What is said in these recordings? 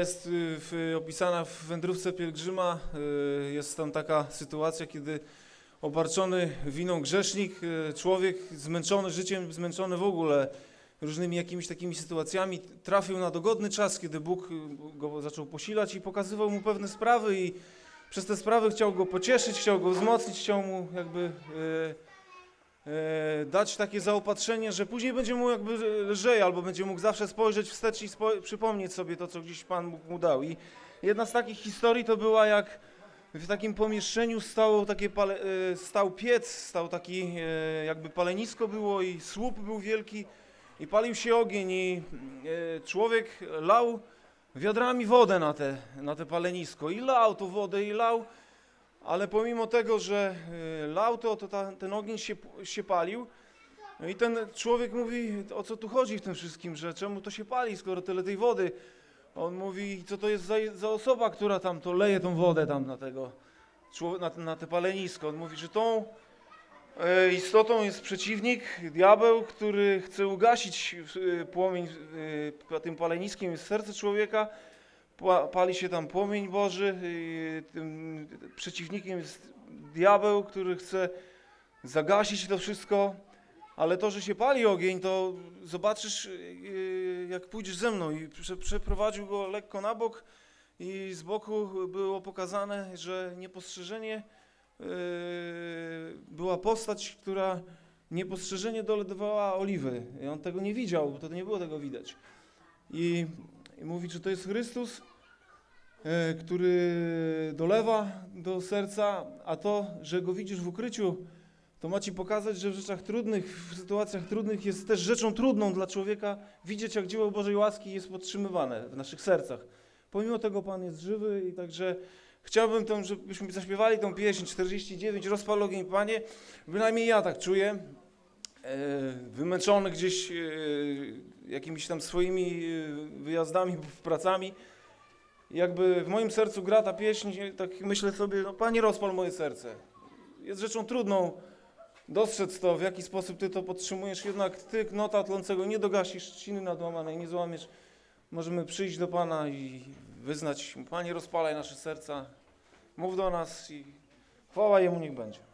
Jest y, w, opisana w wędrówce pielgrzyma, y, jest tam taka sytuacja, kiedy obarczony winą grzesznik, y, człowiek zmęczony życiem, zmęczony w ogóle różnymi jakimiś takimi sytuacjami, trafił na dogodny czas, kiedy Bóg go zaczął posilać i pokazywał mu pewne sprawy i przez te sprawy chciał go pocieszyć, chciał go wzmocnić, chciał mu jakby y, y, dać takie zaopatrzenie, że później będzie mu jakby lżej, albo będzie mógł zawsze spojrzeć wstecz i spo, przypomnieć sobie to, co gdzieś Pan Bóg mu dał. I jedna z takich historii to była jak w takim pomieszczeniu stało takie pale, y, stał piec, stał taki y, jakby palenisko było i słup był wielki i palił się ogień i człowiek lał wiadrami wodę na te, na te palenisko i lał tą wodę i lał, ale pomimo tego, że y, lał to, to ta, ten ogień się, się palił. No i ten człowiek mówi, o co tu chodzi w tym wszystkim, że czemu to się pali, skoro tyle tej wody. On mówi, co to jest za, za osoba, która tam to leje tą wodę tam na tego, na, na te palenisko. On mówi, że tą e, istotą jest przeciwnik, diabeł, który chce ugasić e, płomień e, tym paleniskiem jest serce człowieka. Pa- Pali się tam płomień Boży. Tym przeciwnikiem jest diabeł, który chce zagasić to wszystko. Ale to, że się pali ogień, to zobaczysz, yy, jak pójdziesz ze mną. I prze, przeprowadził go lekko na bok i z boku było pokazane, że niepostrzeżenie yy, była postać, która niepostrzeżenie doledowała oliwy. I on tego nie widział, to nie było tego widać. I, i mówi, że to jest Chrystus, który dolewa do serca, a to, że go widzisz w ukryciu, to ma ci pokazać, że w rzeczach trudnych, w sytuacjach trudnych jest też rzeczą trudną dla człowieka widzieć, jak dzieło Bożej łaski jest podtrzymywane w naszych sercach. Pomimo tego Pan jest żywy i także chciałbym, tą, żebyśmy zaśpiewali tą pieśń 49, rozpal ogień Panie. Bynajmniej ja tak czuję, e, wymęczony gdzieś e, jakimiś tam swoimi e, wyjazdami, pracami. Jakby w moim sercu gra ta pieśń, tak myślę sobie, no Panie rozpal moje serce. Jest rzeczą trudną, dostrzec to, w jaki sposób Ty to podtrzymujesz, jednak Ty knota tlącego nie dogasisz, trzciny nadłamanej nie złamiesz. Możemy przyjść do Pana i wyznać, Panie rozpalaj nasze serca, mów do nas i chwała Jemu niech będzie.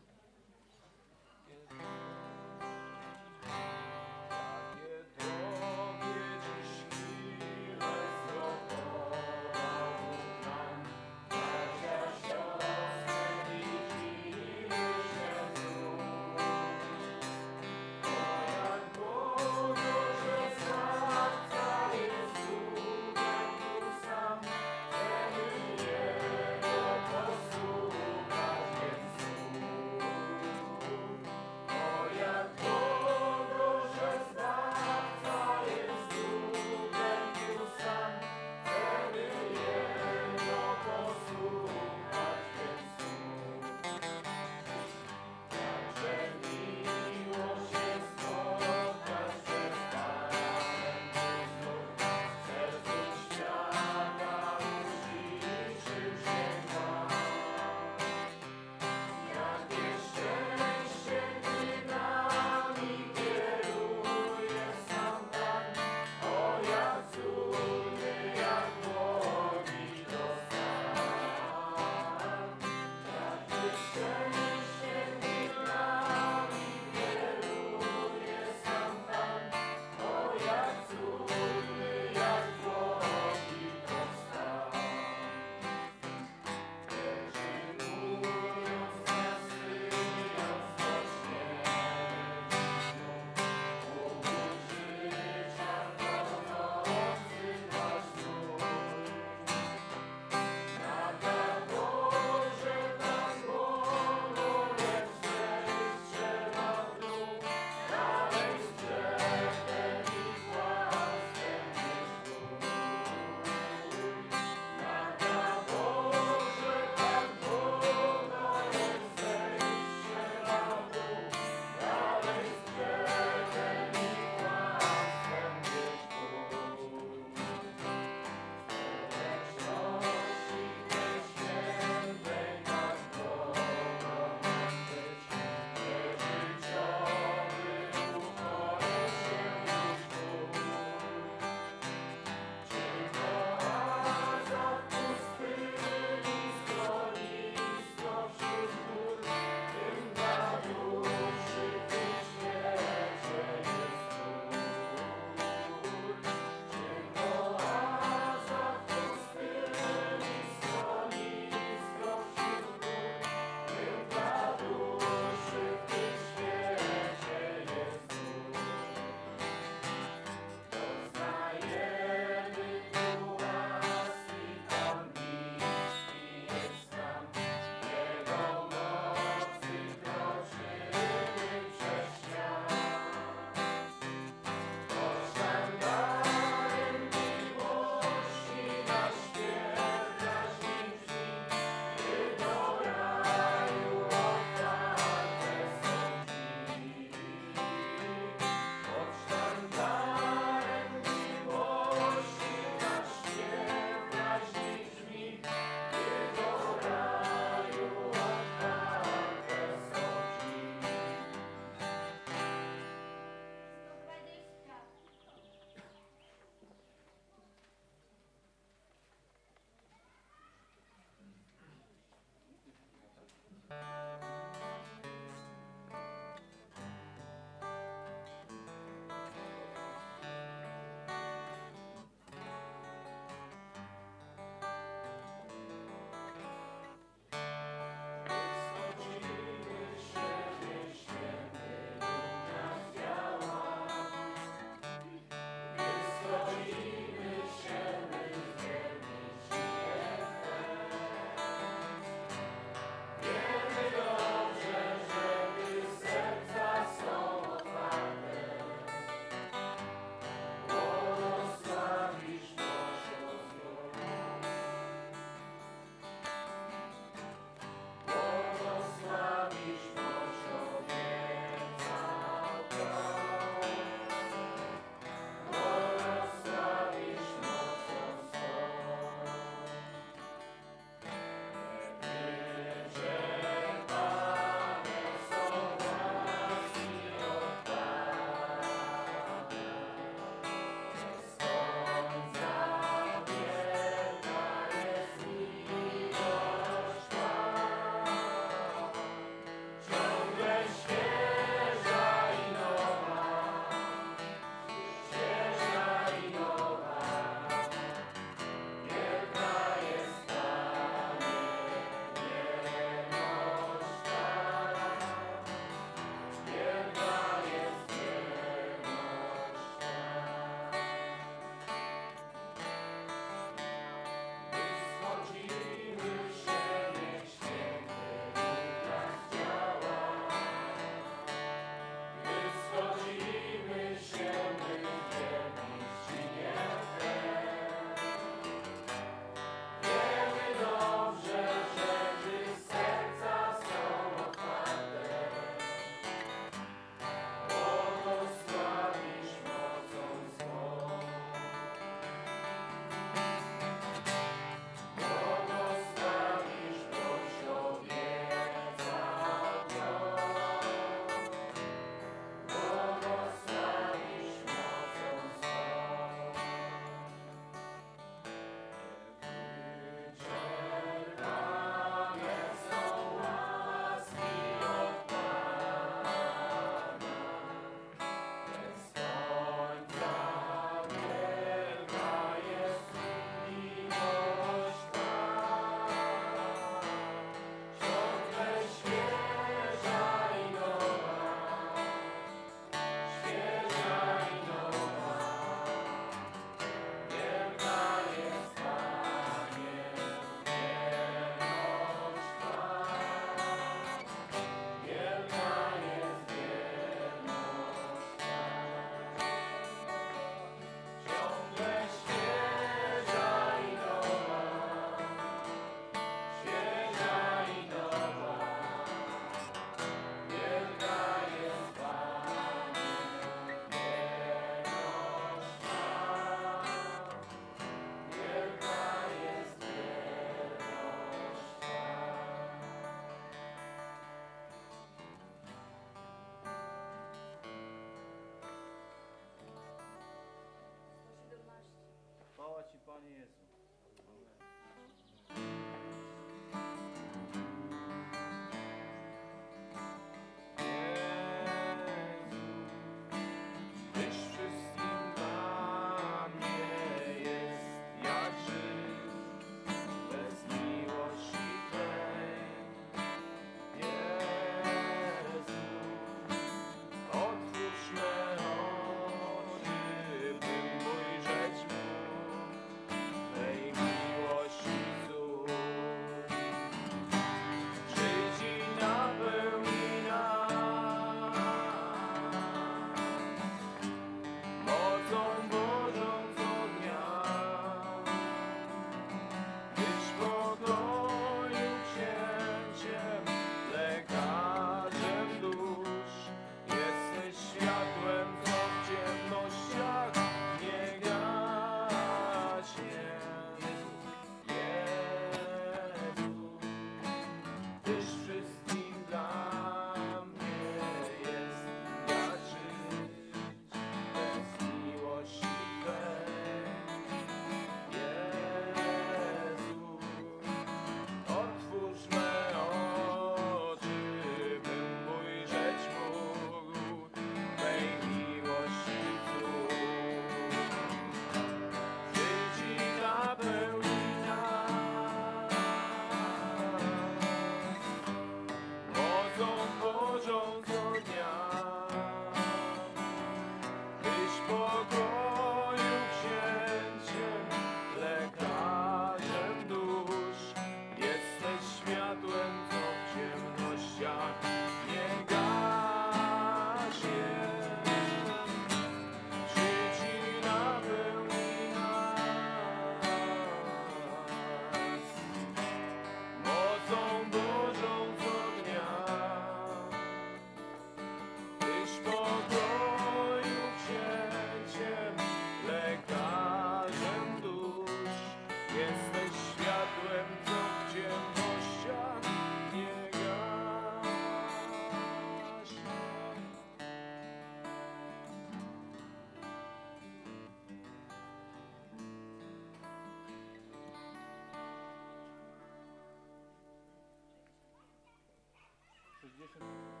conditions.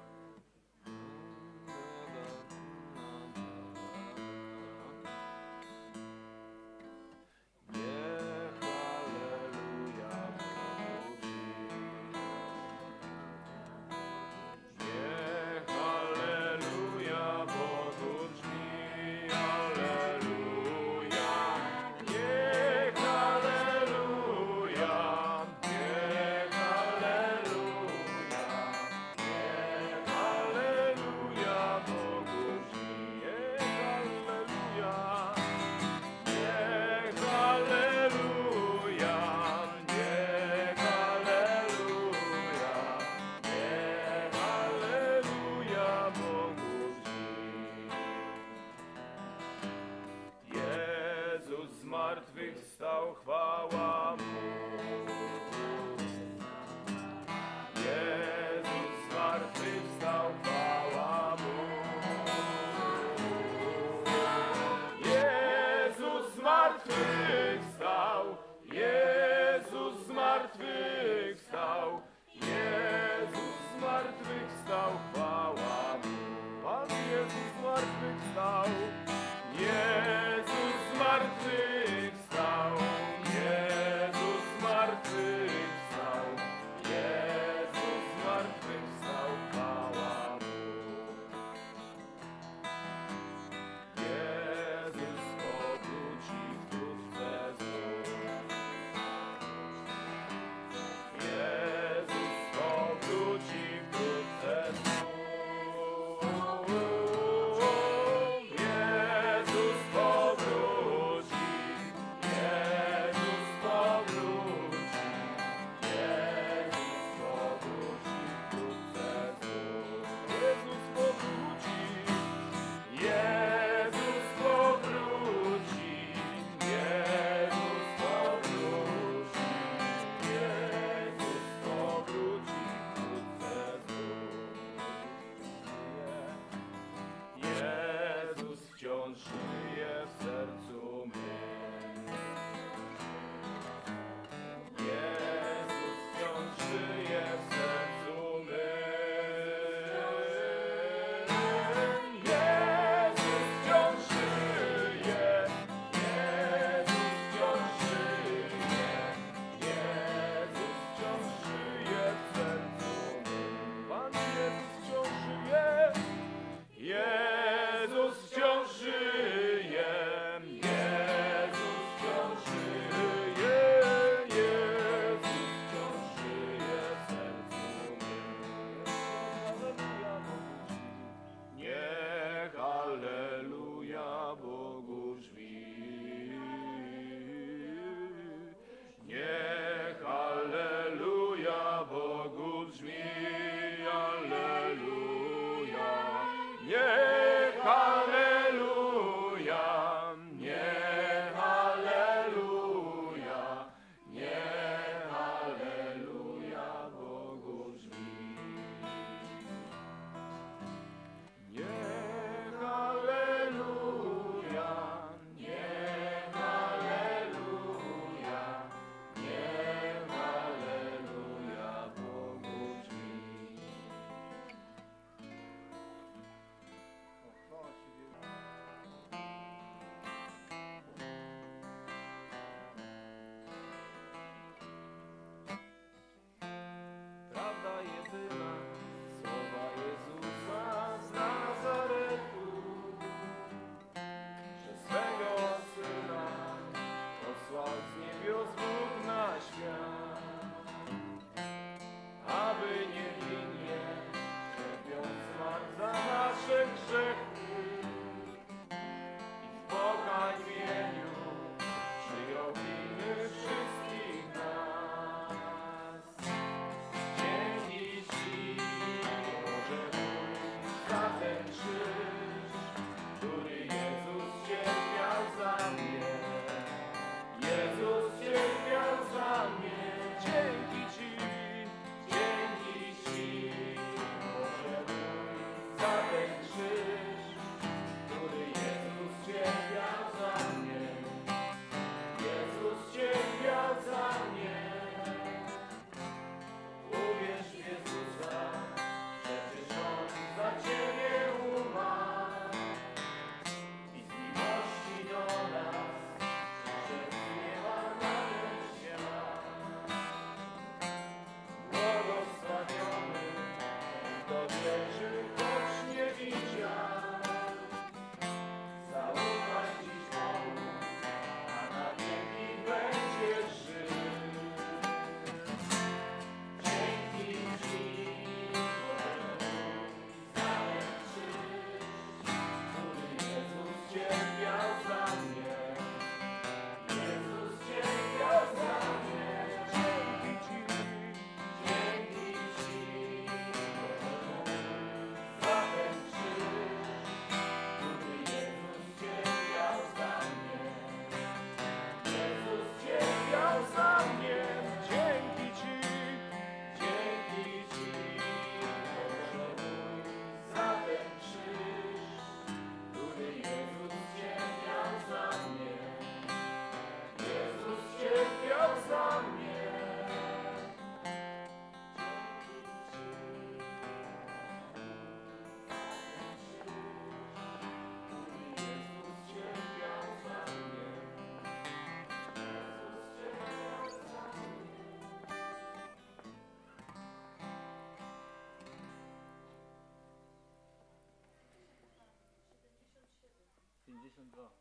Jacksonville.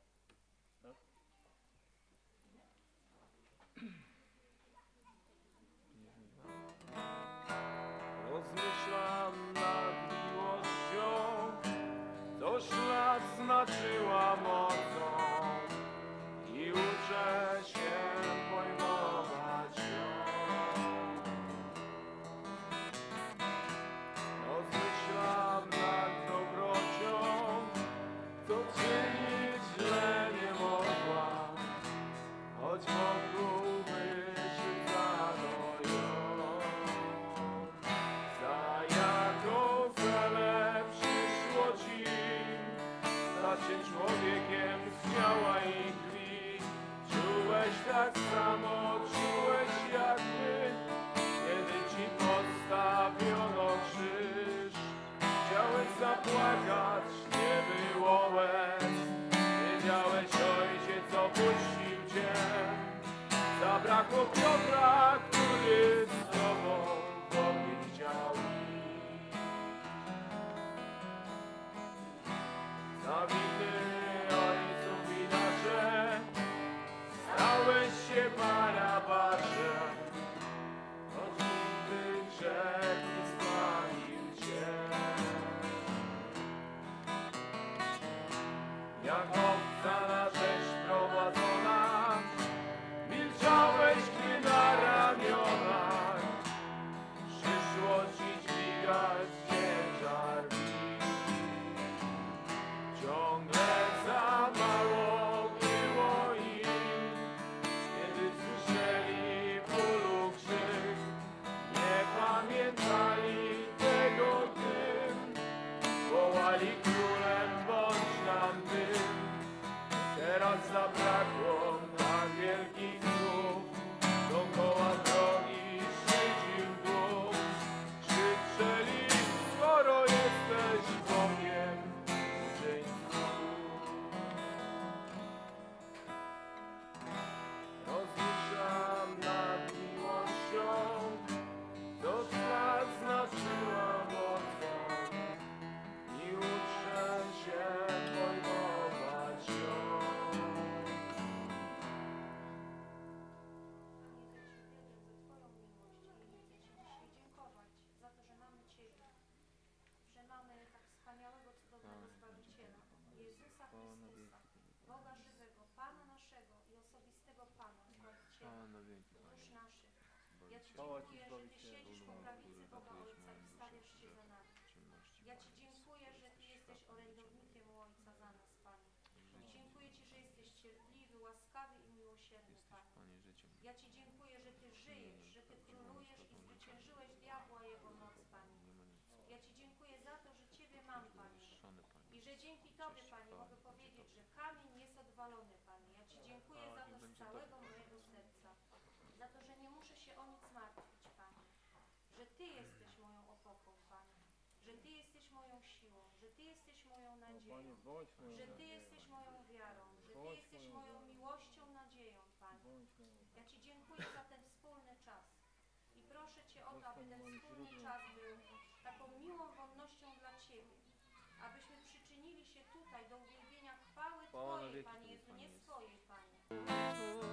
Ja Ci dziękuję, że Ty siedzisz po prawicy Boga Ojca i stawiasz się za nami. Ja Ci dziękuję, że Ty jesteś orędownikiem u Ojca za nas, Panie. I dziękuję Ci, że jesteś cierpliwy, łaskawy i miłosierny, Panie. Ja Ci dziękuję, że Ty żyjesz, że Ty królujesz i zwyciężyłeś diabła i jego moc, Panie. Ja Ci dziękuję za to, że Ciebie mam, Panie. I że dzięki Tobie, Panie, mogę powiedzieć, że kamień jest odwalony, Panie. Ja Ci dziękuję za to z całego mojego serca. Za to, że nie muszę się o nic martwić, Panie. Że Ty jesteś moją opoką, Panie. Że Ty jesteś moją siłą, że Ty jesteś moją O Panie, nadzieją. bądź moją Że Ty jesteś moją wiarą, że Ty jesteś moją miłością, nadzieją, Panie. Ja Ci dziękuję za ten wspólny czas. I proszę Cię o to, aby ten wspólny czas był taką miłą wonnością dla Ciebie. Abyśmy przyczynili się tutaj do uwielbienia chwały Twojej, Panie Jezu, nie swojej, Panie.